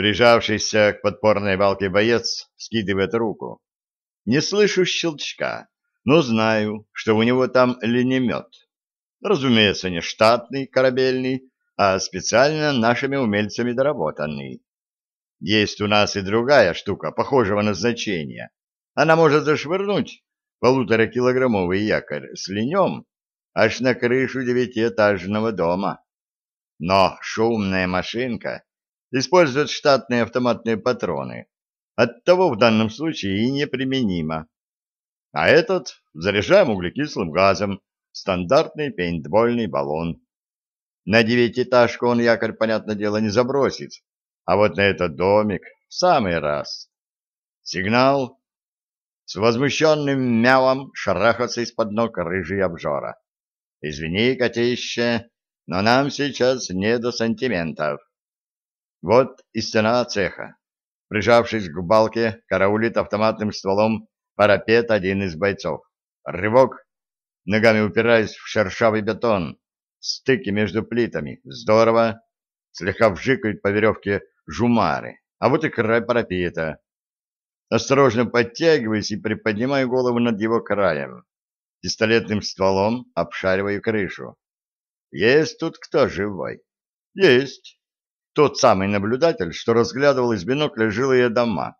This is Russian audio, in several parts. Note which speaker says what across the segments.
Speaker 1: Прижавшийся к подпорной балке боец скидывает руку. Не слышу щелчка, но знаю, что у него там ленемет. Разумеется, не штатный корабельный, а специально нашими умельцами доработанный. Есть у нас и другая штука, похожего назначения. Она может зашвырнуть полуторакилограммовый якорь с ленем аж на крышу девятиэтажного дома. Но шумная машинка использует штатные автоматные патроны, оттого в данном случае и неприменимо. А этот заряжаем углекислым газом, стандартный пейнтбольный баллон. На девятиэтажку он якорь, понятное дело, не забросит, а вот на этот домик в самый раз. Сигнал. С возмущенным мявом шарахаться из-под ног рыжий обжора. Извини, котище, но нам сейчас не до сантиментов. Вот и стена цеха. Прижавшись к балке, караулит автоматным стволом парапет один из бойцов. Рывок, ногами упираясь в шершавый бетон, стыки между плитами. Здорово. Слегка вжикают по веревке жумары. А вот и край парапета. Осторожно подтягиваюсь и приподнимаю голову над его краем. Пистолетным стволом обшариваю крышу. Есть тут кто живой? Есть. Тот самый наблюдатель, что разглядывал из бинокля жилые дома.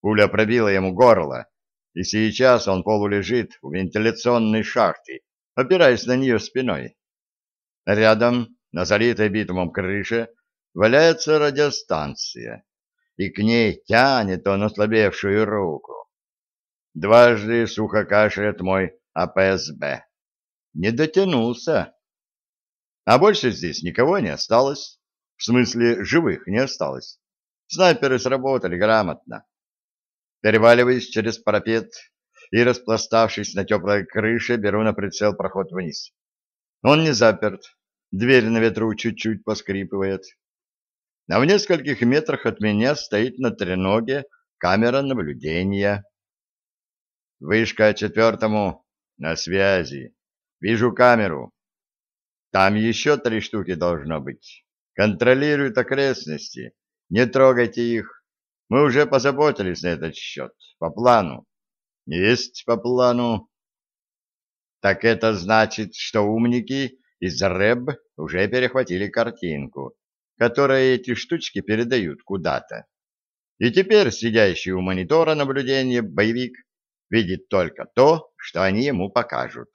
Speaker 1: Пуля пробила ему горло, и сейчас он полулежит в вентиляционной шахте, опираясь на нее спиной. Рядом, на залитой битумом крыше, валяется радиостанция, и к ней тянет он ослабевшую руку. Дважды сухо кашляет мой АПСБ. Не дотянулся. А больше здесь никого не осталось. В смысле, живых не осталось. Снайперы сработали грамотно. Переваливаясь через парапет и распластавшись на теплой крыше, беру на прицел проход вниз. Он не заперт. Дверь на ветру чуть-чуть поскрипывает а в нескольких метрах от меня стоит на треноге камера наблюдения. Вышка четвертому на связи. Вижу камеру. Там еще три штуки должно быть. Контролируют окрестности. Не трогайте их. Мы уже позаботились на этот счет. По плану. Есть по плану. Так это значит, что умники из РЭБ уже перехватили картинку которые эти штучки передают куда-то. И теперь сидящий у монитора наблюдения боевик видит только то, что они ему покажут.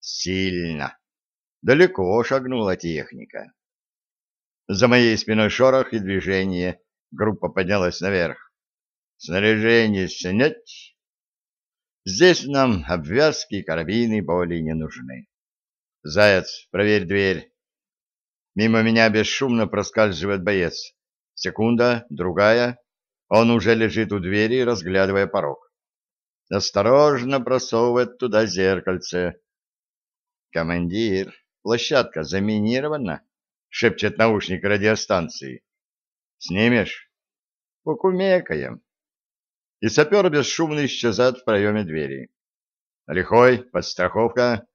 Speaker 1: Сильно. Далеко шагнула техника. За моей спиной шорох и движение. Группа поднялась наверх. Снаряжение снять. Здесь нам обвязки и карабины более не нужны. Заяц, проверь дверь. Мимо меня бесшумно проскальзывает боец. Секунда, другая. Он уже лежит у двери, разглядывая порог. Осторожно просовывает туда зеркальце. «Командир, площадка заминирована?» — шепчет наушник радиостанции. «Снимешь?» «Покумекаем». И сапер бесшумно исчезает в проеме двери. Лихой, подстраховка.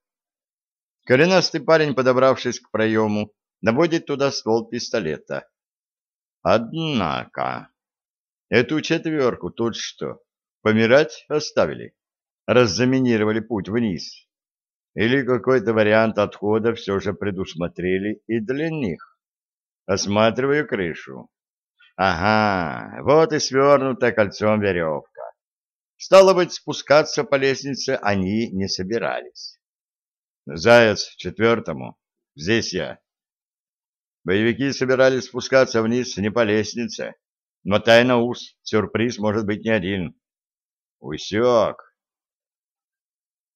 Speaker 1: Коренастый парень, подобравшись к проему, наводит туда ствол пистолета. Однако, эту четверку тут что, помирать оставили? Раззаминировали путь вниз? Или какой-то вариант отхода все же предусмотрели и для них? Осматриваю крышу. Ага, вот и свернутая кольцом веревка. Стало быть, спускаться по лестнице они не собирались. Заяц четвертому. Здесь я. Боевики собирались спускаться вниз не по лестнице. но тайна ус, сюрприз может быть не один. Усек.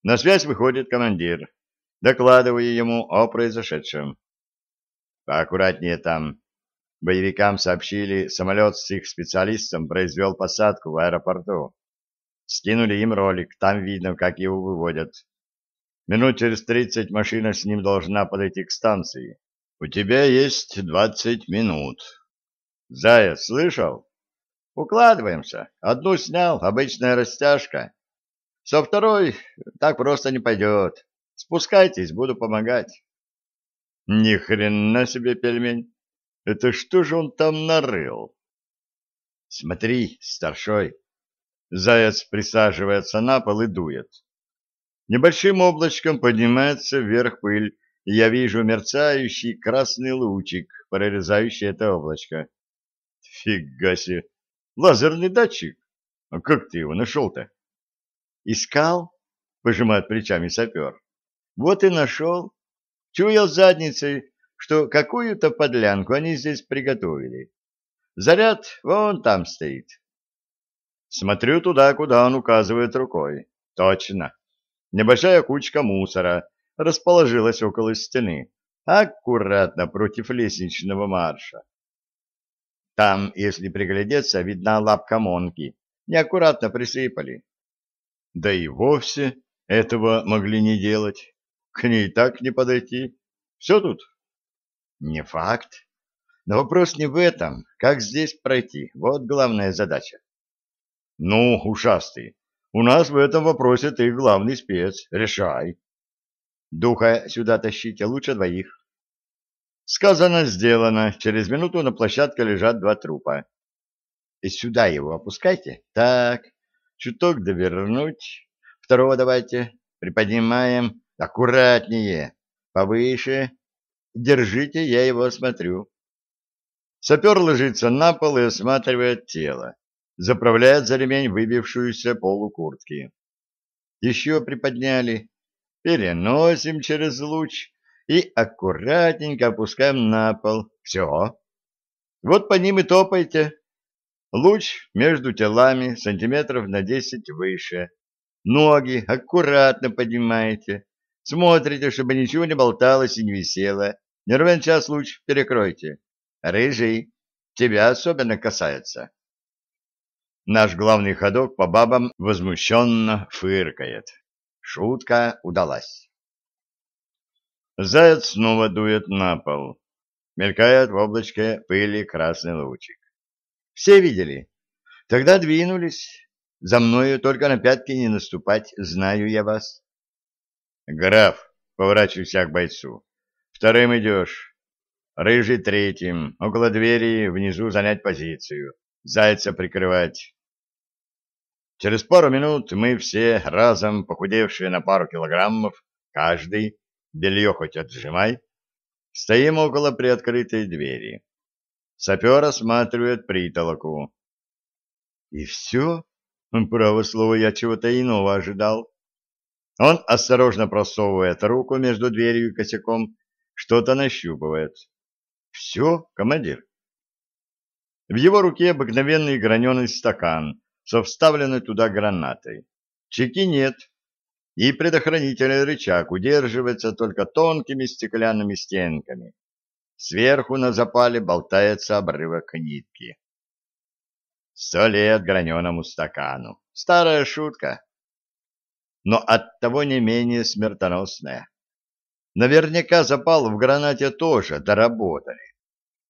Speaker 1: На связь выходит командир. Докладываю ему о произошедшем. Поаккуратнее там. Боевикам сообщили, самолет с их специалистом произвел посадку в аэропорту. Скинули им ролик, там видно, как его выводят. Минут через тридцать машина с ним должна подойти к станции. У тебя есть двадцать минут. Зая, слышал? Укладываемся. Одну снял, обычная растяжка. Со второй так просто не пойдет. Спускайтесь, буду помогать. Ни хрена себе пельмень. Это что же он там нарыл? Смотри, старшой. Заяц присаживается на пол и дует. Небольшим облачком поднимается вверх пыль, и я вижу мерцающий красный лучик, прорезающий это облачко. Фига себе! Лазерный датчик? А как ты его нашел-то? Искал? Пожимает плечами сапер. Вот и нашел. Чуял задницей, что какую-то подлянку они здесь приготовили. Заряд вон там стоит. Смотрю туда, куда он указывает рукой. Точно. Небольшая кучка мусора расположилась около стены, аккуратно против лестничного марша. Там, если приглядеться, видна лапка монки. Неаккуратно присыпали. Да и вовсе этого могли не делать. К ней так не подойти. Все тут? Не факт. Но вопрос не в этом. Как здесь пройти? Вот главная задача. Ну, ушастый, у нас в этом вопросе ты главный спец. Решай. Духа сюда тащите, лучше двоих. Сказано, сделано. Через минуту на площадке лежат два трупа. И сюда его опускайте. Так, чуток довернуть. Второго давайте. Приподнимаем. Аккуратнее. Повыше. Держите, я его осмотрю. Сапер ложится на пол и осматривает тело. Заправляет за ремень выбившуюся полу куртки. Еще приподняли. Переносим через луч и аккуратненько опускаем на пол. Все. Вот по ним и топайте. Луч между телами сантиметров на десять выше. Ноги аккуратно поднимаете. Смотрите, чтобы ничего не болталось и не висело. Не час луч перекройте. Рыжий, тебя особенно касается. Наш главный ходок по бабам возмущенно фыркает. Шутка удалась. Заяц снова дует на пол. Мелькает в облачке пыли красный лучик. Все видели? Тогда двинулись. За мною только на пятки не наступать, знаю я вас. Граф, поворачивайся к бойцу. Вторым идешь. Рыжий третьим. Около двери внизу занять позицию. Зайца прикрывать. Через пару минут мы все, разом похудевшие на пару килограммов, каждый, белье хоть отжимай, стоим около приоткрытой двери. Сапер осматривает притолоку. И все? Право слово, я чего-то иного ожидал. Он осторожно просовывает руку между дверью и косяком, что-то нащупывает. Все, командир. В его руке обыкновенный граненый стакан со вставленной туда гранатой. Чеки нет, и предохранительный рычаг удерживается только тонкими стеклянными стенками. Сверху на запале болтается обрывок нитки. Сто лет граненому стакану. Старая шутка. Но оттого не менее смертоносная. Наверняка запал в гранате тоже доработали.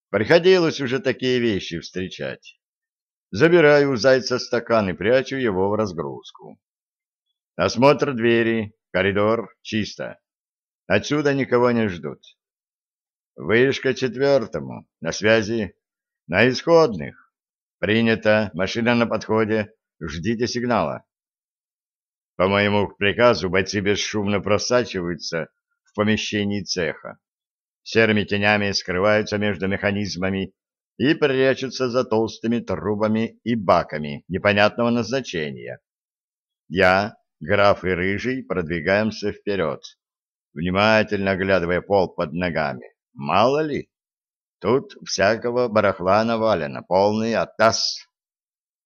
Speaker 1: Приходилось уже такие вещи встречать. Забираю у зайца стакан и прячу его в разгрузку. Осмотр двери, коридор, чисто. Отсюда никого не ждут. Вышка четвертому, на связи, на исходных. Принято, машина на подходе, ждите сигнала. По моему приказу бойцы бесшумно просачиваются в помещении цеха серыми тенями скрываются между механизмами и прячутся за толстыми трубами и баками непонятного назначения. Я, граф и рыжий, продвигаемся вперед, внимательно оглядывая пол под ногами. Мало ли, тут всякого барахла навалено, полный атас.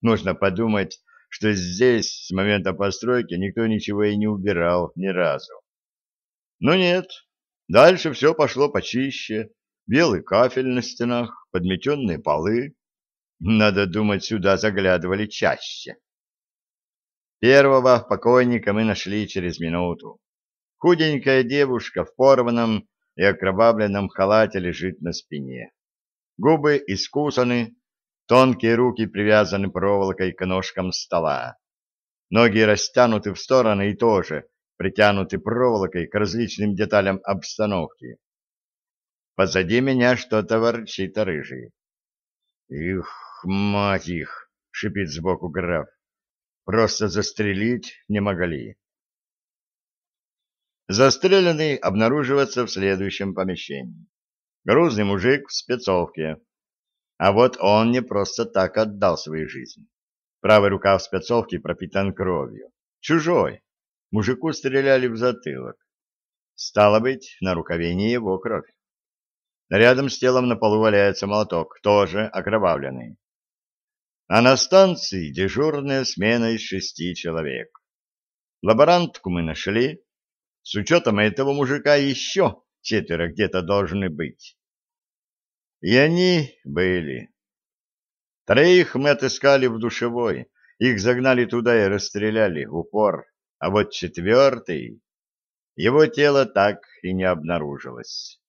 Speaker 1: Нужно подумать, что здесь с момента постройки никто ничего и не убирал ни разу. Но нет, Дальше все пошло почище. Белый кафель на стенах, подметенные полы. Надо думать, сюда заглядывали чаще. Первого покойника мы нашли через минуту. Худенькая девушка в порванном и окровавленном халате лежит на спине. Губы искусаны, тонкие руки привязаны проволокой к ножкам стола. Ноги растянуты в стороны и тоже притянуты проволокой к различным деталям обстановки. Позади меня что-то ворчит рыжий. Их, мать их! шипит сбоку граф. Просто застрелить не могли. Застреленный обнаруживается в следующем помещении. Грузный мужик в спецовке. А вот он не просто так отдал свою жизнь. Правая рука в спецовке пропитан кровью. Чужой. Мужику стреляли в затылок. Стало быть, на рукаве не его кровь. Рядом с телом на полу валяется молоток, тоже окровавленный. А на станции дежурная смена из шести человек. Лаборантку мы нашли. С учетом этого мужика еще четверо где-то должны быть. И они были. Троих мы отыскали в душевой. Их загнали туда и расстреляли в упор. А вот четвертый... Его тело так и не обнаружилось.